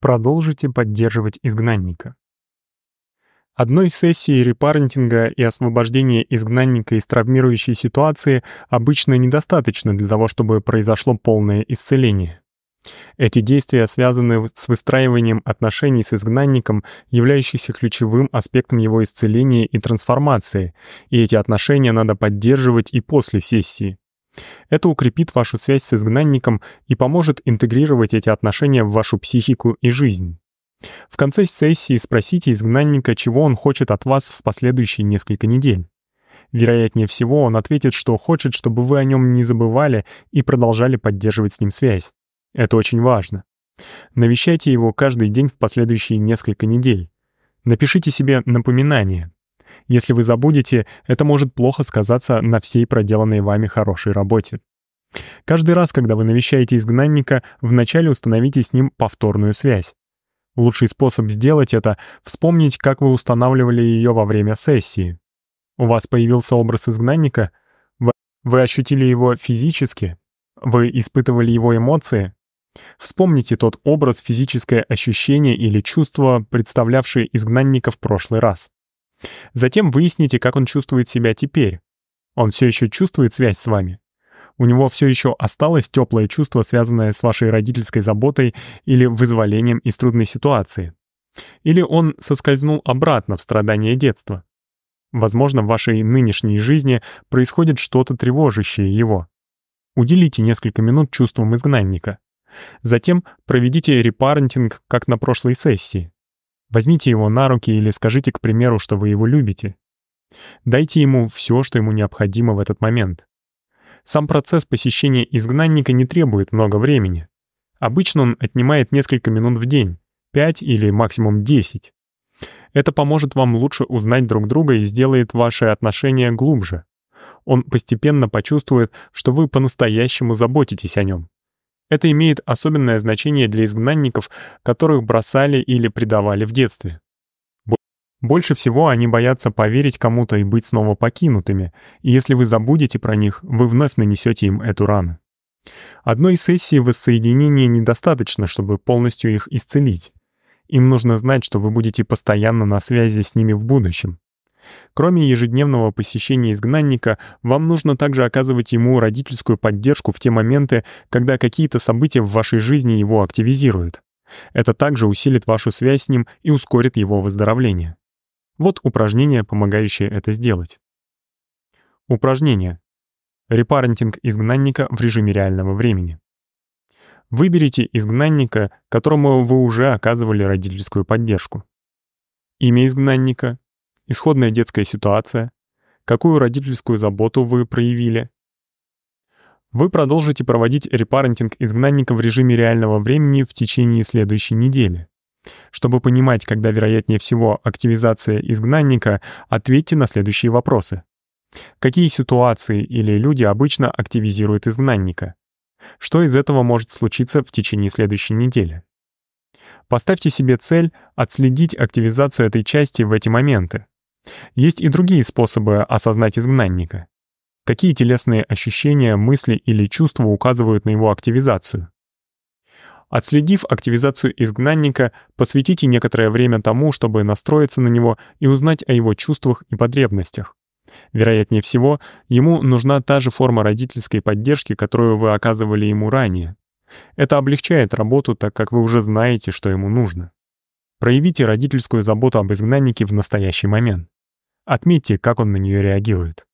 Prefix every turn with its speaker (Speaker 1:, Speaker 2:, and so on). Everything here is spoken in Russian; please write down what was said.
Speaker 1: Продолжите поддерживать изгнанника. Одной сессии репарентинга и освобождения изгнанника из травмирующей ситуации обычно недостаточно для того, чтобы произошло полное исцеление. Эти действия связаны с выстраиванием отношений с изгнанником, являющихся ключевым аспектом его исцеления и трансформации, и эти отношения надо поддерживать и после сессии. Это укрепит вашу связь с изгнанником и поможет интегрировать эти отношения в вашу психику и жизнь. В конце сессии спросите изгнанника, чего он хочет от вас в последующие несколько недель. Вероятнее всего, он ответит, что хочет, чтобы вы о нем не забывали и продолжали поддерживать с ним связь. Это очень важно. Навещайте его каждый день в последующие несколько недель. Напишите себе напоминание. Если вы забудете, это может плохо сказаться на всей проделанной вами хорошей работе. Каждый раз, когда вы навещаете изгнанника, вначале установите с ним повторную связь. Лучший способ сделать это — вспомнить, как вы устанавливали ее во время сессии. У вас появился образ изгнанника, вы ощутили его физически, вы испытывали его эмоции. Вспомните тот образ, физическое ощущение или чувство, представлявшее изгнанника в прошлый раз. Затем выясните, как он чувствует себя теперь. Он все еще чувствует связь с вами. У него все еще осталось теплое чувство, связанное с вашей родительской заботой или вызволением из трудной ситуации. Или он соскользнул обратно в страдания детства. Возможно, в вашей нынешней жизни происходит что-то тревожащее его. Уделите несколько минут чувствам изгнанника. Затем проведите репарентинг, как на прошлой сессии. Возьмите его на руки или скажите, к примеру, что вы его любите. Дайте ему все, что ему необходимо в этот момент. Сам процесс посещения изгнанника не требует много времени. Обычно он отнимает несколько минут в день, 5 или максимум 10. Это поможет вам лучше узнать друг друга и сделает ваши отношения глубже. Он постепенно почувствует, что вы по-настоящему заботитесь о нем. Это имеет особенное значение для изгнанников, которых бросали или предавали в детстве. Больше всего они боятся поверить кому-то и быть снова покинутыми, и если вы забудете про них, вы вновь нанесете им эту рану. Одной сессии воссоединения недостаточно, чтобы полностью их исцелить. Им нужно знать, что вы будете постоянно на связи с ними в будущем. Кроме ежедневного посещения изгнанника, вам нужно также оказывать ему родительскую поддержку в те моменты, когда какие-то события в вашей жизни его активизируют. Это также усилит вашу связь с ним и ускорит его выздоровление. Вот упражнение, помогающее это сделать. Упражнение. Репарентинг изгнанника в режиме реального времени. Выберите изгнанника, которому вы уже оказывали родительскую поддержку. Имя изгнанника, исходная детская ситуация, какую родительскую заботу вы проявили. Вы продолжите проводить репарентинг изгнанника в режиме реального времени в течение следующей недели. Чтобы понимать, когда вероятнее всего активизация изгнанника, ответьте на следующие вопросы. Какие ситуации или люди обычно активизируют изгнанника? Что из этого может случиться в течение следующей недели? Поставьте себе цель отследить активизацию этой части в эти моменты. Есть и другие способы осознать изгнанника. Какие телесные ощущения, мысли или чувства указывают на его активизацию? Отследив активизацию изгнанника, посвятите некоторое время тому, чтобы настроиться на него и узнать о его чувствах и потребностях. Вероятнее всего, ему нужна та же форма родительской поддержки, которую вы оказывали ему ранее. Это облегчает работу, так как вы уже знаете, что ему нужно. Проявите родительскую заботу об изгнаннике в настоящий момент. Отметьте, как он на нее реагирует.